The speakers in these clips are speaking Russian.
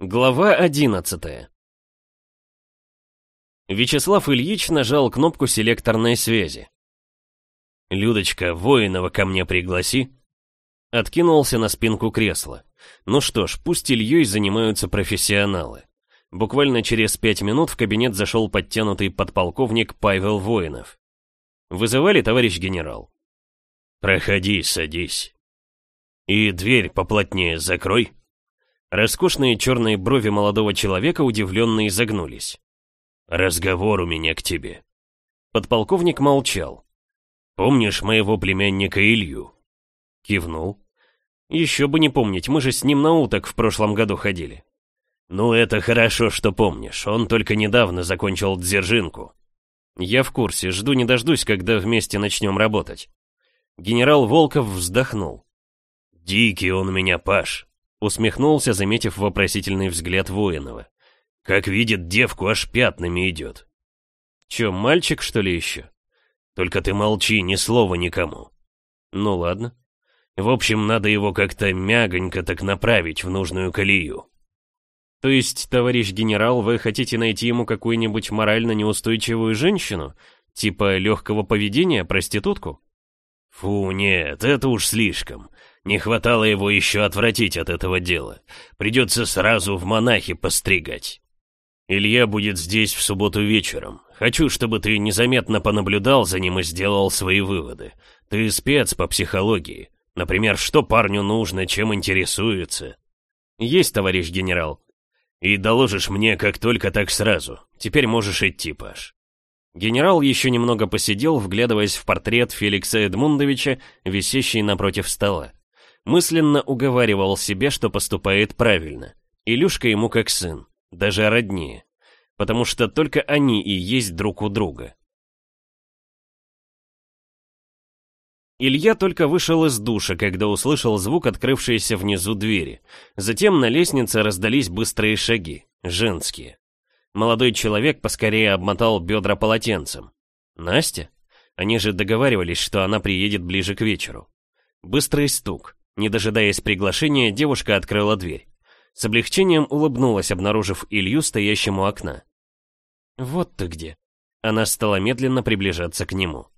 Глава 11 Вячеслав Ильич нажал кнопку селекторной связи. «Людочка, воинова ко мне пригласи». Откинулся на спинку кресла. Ну что ж, пусть Ильей занимаются профессионалы. Буквально через пять минут в кабинет зашел подтянутый подполковник Павел Воинов. «Вызывали, товарищ генерал?» «Проходи, садись. И дверь поплотнее закрой». Роскошные черные брови молодого человека удивленно изогнулись. «Разговор у меня к тебе». Подполковник молчал. «Помнишь моего племянника Илью?» Кивнул. «Еще бы не помнить, мы же с ним на уток в прошлом году ходили». «Ну, это хорошо, что помнишь. Он только недавно закончил дзержинку». «Я в курсе, жду не дождусь, когда вместе начнем работать». Генерал Волков вздохнул. «Дикий он меня, Паш. Усмехнулся, заметив вопросительный взгляд воинова. Как видит девку, аж пятнами идет. Че, мальчик, что ли, еще? Только ты молчи, ни слова никому. Ну ладно. В общем, надо его как-то мягонько так направить в нужную колею. То есть, товарищ генерал, вы хотите найти ему какую-нибудь морально неустойчивую женщину? Типа легкого поведения, проститутку? Фу, нет, это уж слишком. Не хватало его еще отвратить от этого дела. Придется сразу в монахи постригать. Илья будет здесь в субботу вечером. Хочу, чтобы ты незаметно понаблюдал за ним и сделал свои выводы. Ты спец по психологии. Например, что парню нужно, чем интересуется. Есть, товарищ генерал. И доложишь мне как только так сразу. Теперь можешь идти, Паш. Генерал еще немного посидел, вглядываясь в портрет Феликса Эдмундовича, висящий напротив стола мысленно уговаривал себе, что поступает правильно. Илюшка ему как сын, даже роднее, потому что только они и есть друг у друга. Илья только вышел из душа, когда услышал звук открывшейся внизу двери. Затем на лестнице раздались быстрые шаги, женские. Молодой человек поскорее обмотал бедра полотенцем. Настя? Они же договаривались, что она приедет ближе к вечеру. Быстрый стук. Не дожидаясь приглашения, девушка открыла дверь. С облегчением улыбнулась, обнаружив Илью, стоящему у окна. «Вот ты где!» Она стала медленно приближаться к нему.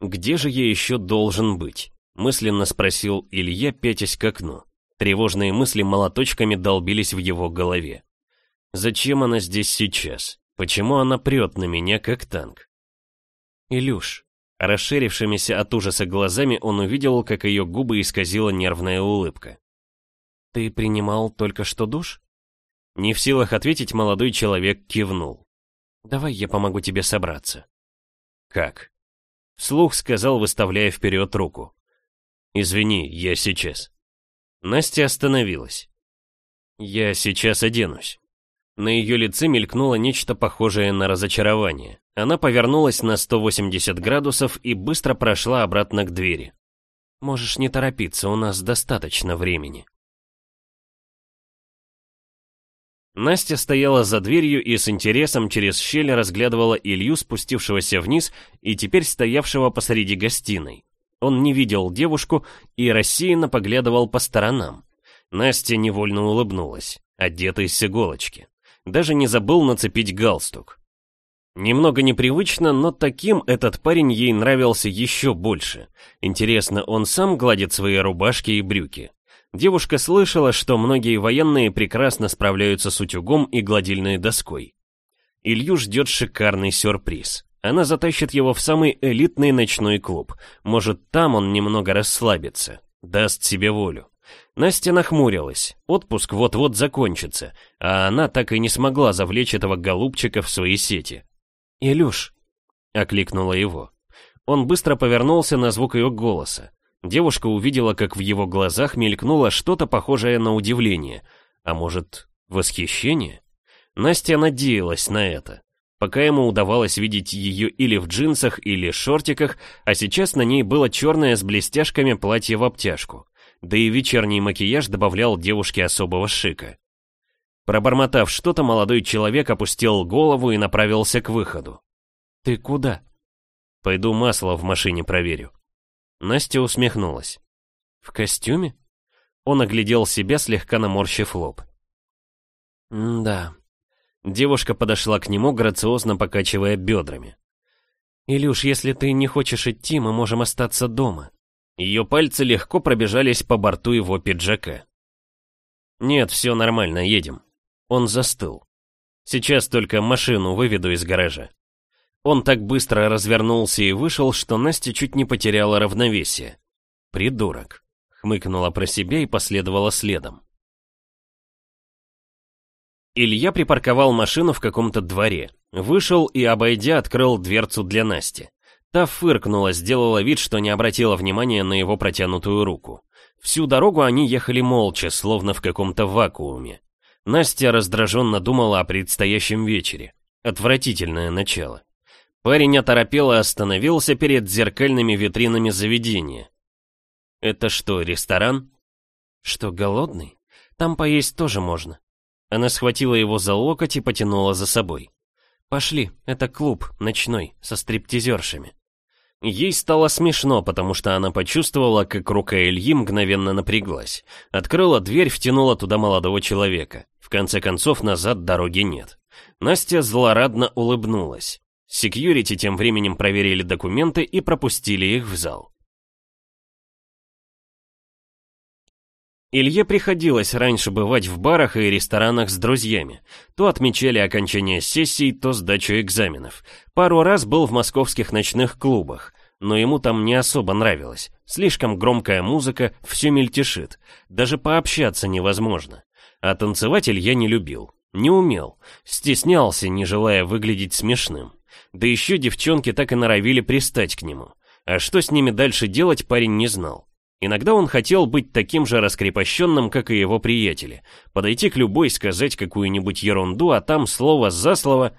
«Где же я еще должен быть?» Мысленно спросил Илья, пятясь к окну. Тревожные мысли молоточками долбились в его голове. «Зачем она здесь сейчас? Почему она прет на меня, как танк?» «Илюш, Расширившимися от ужаса глазами он увидел, как ее губы исказила нервная улыбка. «Ты принимал только что душ?» Не в силах ответить, молодой человек кивнул. «Давай я помогу тебе собраться». «Как?» Вслух сказал, выставляя вперед руку. «Извини, я сейчас». Настя остановилась. «Я сейчас оденусь». На ее лице мелькнуло нечто похожее на разочарование. Она повернулась на 180 градусов и быстро прошла обратно к двери. «Можешь не торопиться, у нас достаточно времени». Настя стояла за дверью и с интересом через щель разглядывала Илью, спустившегося вниз и теперь стоявшего посреди гостиной. Он не видел девушку и рассеянно поглядывал по сторонам. Настя невольно улыбнулась, одетая с иголочки. Даже не забыл нацепить галстук. Немного непривычно, но таким этот парень ей нравился еще больше. Интересно, он сам гладит свои рубашки и брюки? Девушка слышала, что многие военные прекрасно справляются с утюгом и гладильной доской. Илью ждет шикарный сюрприз. Она затащит его в самый элитный ночной клуб. Может, там он немного расслабится, даст себе волю. Настя нахмурилась. Отпуск вот-вот закончится, а она так и не смогла завлечь этого голубчика в свои сети. «Илюш!» — окликнула его. Он быстро повернулся на звук ее голоса. Девушка увидела, как в его глазах мелькнуло что-то похожее на удивление. А может, восхищение? Настя надеялась на это. Пока ему удавалось видеть ее или в джинсах, или шортиках, а сейчас на ней было черное с блестяшками платье в обтяжку. Да и вечерний макияж добавлял девушке особого шика. Пробормотав что-то, молодой человек опустил голову и направился к выходу. «Ты куда?» «Пойду масло в машине проверю». Настя усмехнулась. «В костюме?» Он оглядел себя, слегка наморщив лоб. «Да». Девушка подошла к нему, грациозно покачивая бедрами. «Илюш, если ты не хочешь идти, мы можем остаться дома». Ее пальцы легко пробежались по борту его пиджака. «Нет, все нормально, едем». Он застыл. «Сейчас только машину выведу из гаража». Он так быстро развернулся и вышел, что Настя чуть не потеряла равновесие. «Придурок», — хмыкнула про себя и последовала следом. Илья припарковал машину в каком-то дворе, вышел и, обойдя, открыл дверцу для Насти. Та фыркнула, сделала вид, что не обратила внимания на его протянутую руку. Всю дорогу они ехали молча, словно в каком-то вакууме. Настя раздраженно думала о предстоящем вечере. Отвратительное начало. Парень оторопело остановился перед зеркальными витринами заведения. «Это что, ресторан?» «Что, голодный? Там поесть тоже можно». Она схватила его за локоть и потянула за собой. «Пошли, это клуб, ночной, со стриптизершами». Ей стало смешно, потому что она почувствовала, как рука Ильи мгновенно напряглась. Открыла дверь, втянула туда молодого человека. В конце концов, назад дороги нет. Настя злорадно улыбнулась. Секьюрити тем временем проверили документы и пропустили их в зал. Илье приходилось раньше бывать в барах и ресторанах с друзьями. То отмечали окончание сессий, то сдачу экзаменов. Пару раз был в московских ночных клубах, но ему там не особо нравилось. Слишком громкая музыка, все мельтешит. Даже пообщаться невозможно. А танцевать Илья не любил. Не умел. Стеснялся, не желая выглядеть смешным. Да еще девчонки так и норовили пристать к нему. А что с ними дальше делать, парень не знал. Иногда он хотел быть таким же раскрепощенным, как и его приятели. Подойти к любой, сказать какую-нибудь ерунду, а там слово за слово...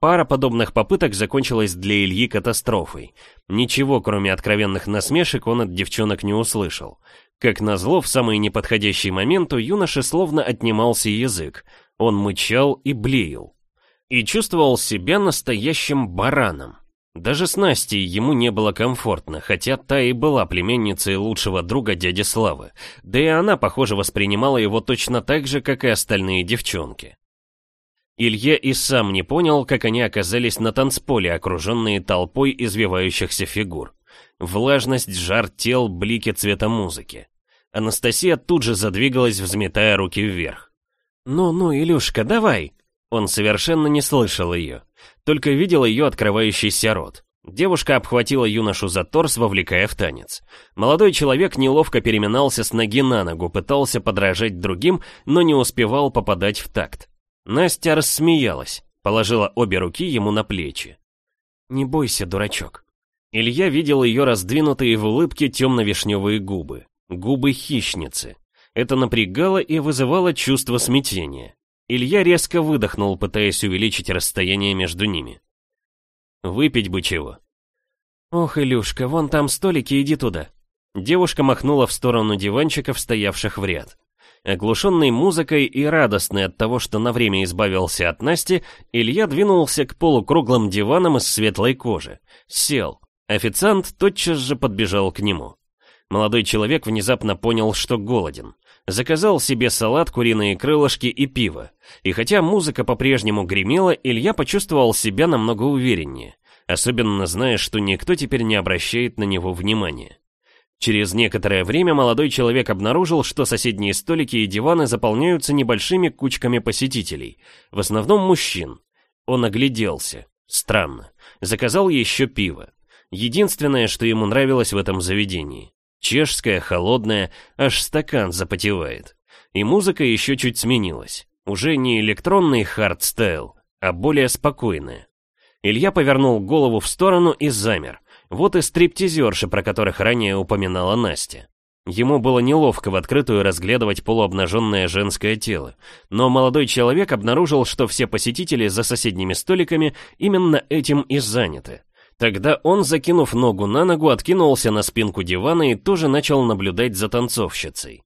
Пара подобных попыток закончилась для Ильи катастрофой. Ничего, кроме откровенных насмешек, он от девчонок не услышал. Как назло, в самый неподходящий момент у юноши словно отнимался язык. Он мычал и блеял. И чувствовал себя настоящим бараном. Даже с Настей ему не было комфортно, хотя та и была племенницей лучшего друга дяди Славы, да и она, похоже, воспринимала его точно так же, как и остальные девчонки. Илья и сам не понял, как они оказались на танцполе, окруженные толпой извивающихся фигур. Влажность, жар тел, блики цвета музыки. Анастасия тут же задвигалась, взметая руки вверх. «Ну-ну, Илюшка, давай!» Он совершенно не слышал ее только видел ее открывающийся рот. Девушка обхватила юношу за торс, вовлекая в танец. Молодой человек неловко переминался с ноги на ногу, пытался подражать другим, но не успевал попадать в такт. Настя рассмеялась, положила обе руки ему на плечи. «Не бойся, дурачок». Илья видел ее раздвинутые в улыбке темно-вишневые губы. Губы хищницы. Это напрягало и вызывало чувство смятения. Илья резко выдохнул, пытаясь увеличить расстояние между ними. «Выпить бы чего». «Ох, Илюшка, вон там столики, иди туда». Девушка махнула в сторону диванчиков, стоявших в ряд. Оглушенный музыкой и радостный от того, что на время избавился от Насти, Илья двинулся к полукруглым диванам из светлой кожи. Сел. Официант тотчас же подбежал к нему. Молодой человек внезапно понял, что голоден. Заказал себе салат, куриные крылышки и пиво. И хотя музыка по-прежнему гремела, Илья почувствовал себя намного увереннее. Особенно зная, что никто теперь не обращает на него внимания. Через некоторое время молодой человек обнаружил, что соседние столики и диваны заполняются небольшими кучками посетителей, в основном мужчин. Он огляделся. Странно. Заказал еще пиво. Единственное, что ему нравилось в этом заведении. Чешская, холодная, аж стакан запотевает. И музыка еще чуть сменилась. Уже не электронный hardstyle, а более спокойная. Илья повернул голову в сторону и замер. Вот и стриптизерши, про которых ранее упоминала Настя. Ему было неловко в открытую разглядывать полуобнаженное женское тело, но молодой человек обнаружил, что все посетители за соседними столиками именно этим и заняты. Тогда он, закинув ногу на ногу, откинулся на спинку дивана и тоже начал наблюдать за танцовщицей.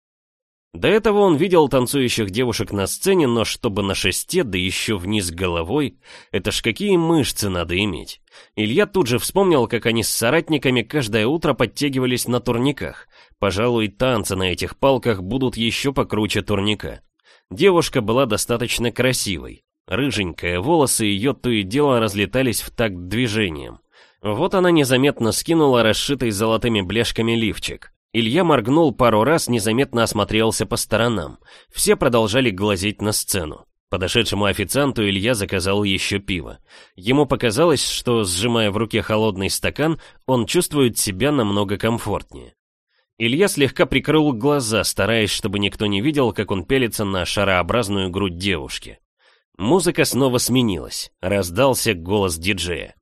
До этого он видел танцующих девушек на сцене, но чтобы на шесте, да еще вниз головой, это ж какие мышцы надо иметь. Илья тут же вспомнил, как они с соратниками каждое утро подтягивались на турниках. Пожалуй, танцы на этих палках будут еще покруче турника. Девушка была достаточно красивой. Рыженькая, волосы ее то и дело разлетались в такт движением. Вот она незаметно скинула расшитый золотыми бляшками лифчик. Илья моргнул пару раз, незаметно осмотрелся по сторонам. Все продолжали глазеть на сцену. Подошедшему официанту Илья заказал еще пиво. Ему показалось, что, сжимая в руке холодный стакан, он чувствует себя намного комфортнее. Илья слегка прикрыл глаза, стараясь, чтобы никто не видел, как он пелится на шарообразную грудь девушки. Музыка снова сменилась, раздался голос диджея.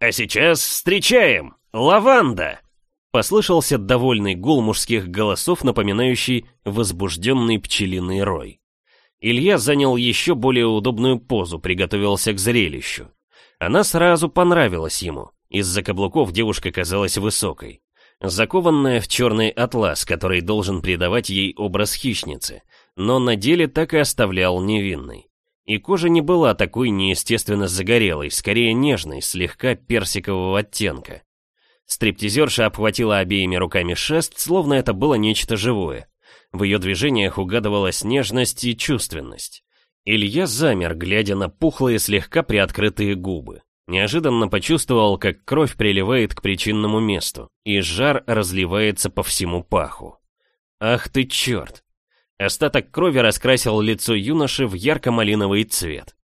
«А сейчас встречаем! Лаванда!» Послышался довольный гул мужских голосов, напоминающий возбужденный пчелиный рой. Илья занял еще более удобную позу, приготовился к зрелищу. Она сразу понравилась ему. Из-за каблуков девушка казалась высокой. Закованная в черный атлас, который должен придавать ей образ хищницы, но на деле так и оставлял невинной. И кожа не была такой неестественно загорелой, скорее нежной, слегка персикового оттенка. Стриптизерша обхватила обеими руками шест, словно это было нечто живое. В ее движениях угадывалась нежность и чувственность. Илья замер, глядя на пухлые, слегка приоткрытые губы. Неожиданно почувствовал, как кровь приливает к причинному месту, и жар разливается по всему паху. Ах ты черт! Остаток крови раскрасил лицо юноши в ярко-малиновый цвет.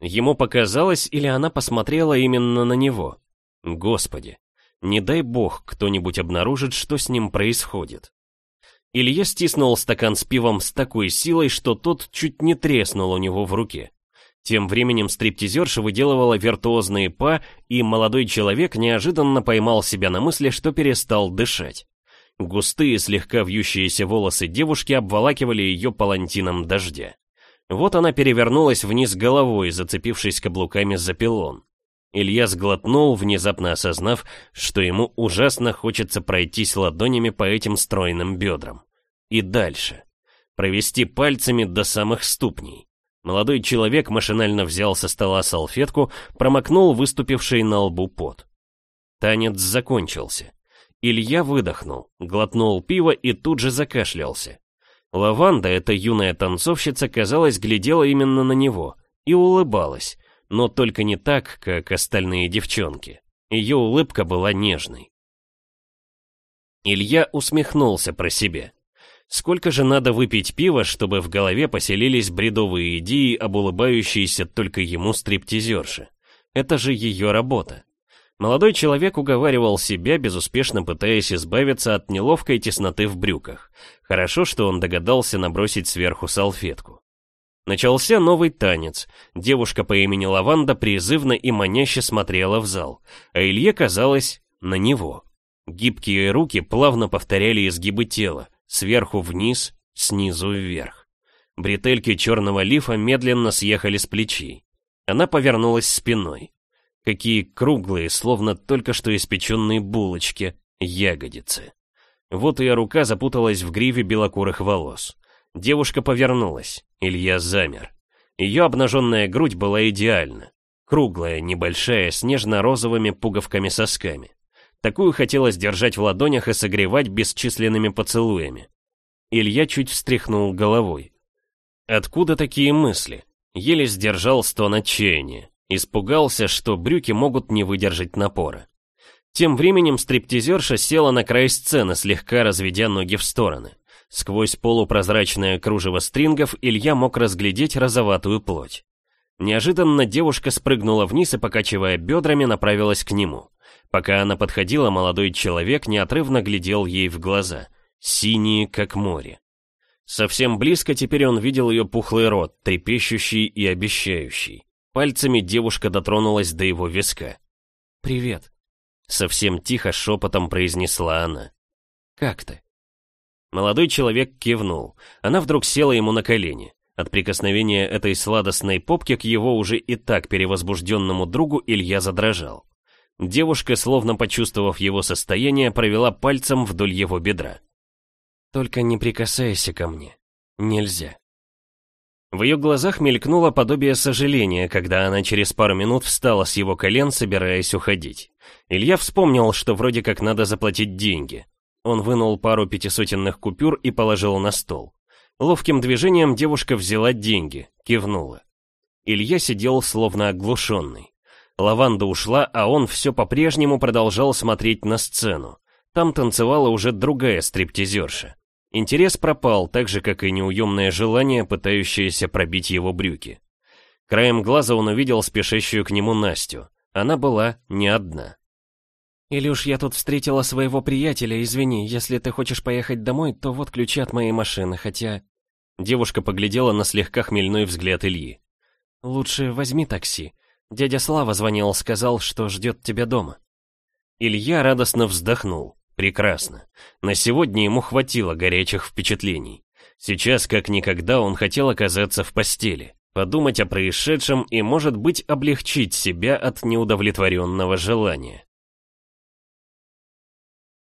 Ему показалось, или она посмотрела именно на него. Господи, не дай бог кто-нибудь обнаружит, что с ним происходит. Илья стиснул стакан с пивом с такой силой, что тот чуть не треснул у него в руке. Тем временем стриптизерша выделывала виртуозные па, и молодой человек неожиданно поймал себя на мысли, что перестал дышать. Густые, слегка вьющиеся волосы девушки обволакивали ее палантином дождя. Вот она перевернулась вниз головой, зацепившись каблуками за пилон. Илья сглотнул, внезапно осознав, что ему ужасно хочется пройтись ладонями по этим стройным бедрам. И дальше. Провести пальцами до самых ступней. Молодой человек машинально взял со стола салфетку, промокнул выступивший на лбу пот. Танец закончился. Илья выдохнул, глотнул пиво и тут же закашлялся. Лаванда, эта юная танцовщица, казалось, глядела именно на него и улыбалась, но только не так, как остальные девчонки. Ее улыбка была нежной. Илья усмехнулся про себя. Сколько же надо выпить пива, чтобы в голове поселились бредовые идеи об улыбающейся только ему стриптизерше? Это же ее работа. Молодой человек уговаривал себя, безуспешно пытаясь избавиться от неловкой тесноты в брюках. Хорошо, что он догадался набросить сверху салфетку. Начался новый танец. Девушка по имени Лаванда призывно и маняще смотрела в зал, а Илье казалось на него. Гибкие руки плавно повторяли изгибы тела, сверху вниз, снизу вверх. Бретельки черного лифа медленно съехали с плечей. Она повернулась спиной. Какие круглые, словно только что испеченные булочки, ягодицы. Вот ее рука запуталась в гриве белокурых волос. Девушка повернулась. Илья замер. Ее обнаженная грудь была идеальна. Круглая, небольшая, с нежно-розовыми пуговками-сосками. Такую хотелось держать в ладонях и согревать бесчисленными поцелуями. Илья чуть встряхнул головой. Откуда такие мысли? Еле сдержал стон отчаяния. Испугался, что брюки могут не выдержать напора. Тем временем стриптизерша села на край сцены, слегка разведя ноги в стороны. Сквозь полупрозрачное кружево стрингов Илья мог разглядеть розоватую плоть. Неожиданно девушка спрыгнула вниз и, покачивая бедрами, направилась к нему. Пока она подходила, молодой человек неотрывно глядел ей в глаза, синие, как море. Совсем близко теперь он видел ее пухлый рот, трепещущий и обещающий. Пальцами девушка дотронулась до его виска. «Привет», — совсем тихо шепотом произнесла она. «Как ты?» Молодой человек кивнул. Она вдруг села ему на колени. От прикосновения этой сладостной попки к его уже и так перевозбужденному другу Илья задрожал. Девушка, словно почувствовав его состояние, провела пальцем вдоль его бедра. «Только не прикасайся ко мне. Нельзя». В ее глазах мелькнуло подобие сожаления, когда она через пару минут встала с его колен, собираясь уходить. Илья вспомнил, что вроде как надо заплатить деньги. Он вынул пару пятисотенных купюр и положил на стол. Ловким движением девушка взяла деньги, кивнула. Илья сидел словно оглушенный. Лаванда ушла, а он все по-прежнему продолжал смотреть на сцену. Там танцевала уже другая стриптизерша. Интерес пропал, так же, как и неуемное желание, пытающееся пробить его брюки. Краем глаза он увидел спешащую к нему Настю. Она была не одна. «Илюш, я тут встретила своего приятеля, извини, если ты хочешь поехать домой, то вот ключи от моей машины, хотя...» Девушка поглядела на слегка хмельной взгляд Ильи. «Лучше возьми такси. Дядя Слава звонил, сказал, что ждет тебя дома». Илья радостно вздохнул. Прекрасно. На сегодня ему хватило горячих впечатлений. Сейчас, как никогда, он хотел оказаться в постели, подумать о происшедшем и, может быть, облегчить себя от неудовлетворенного желания.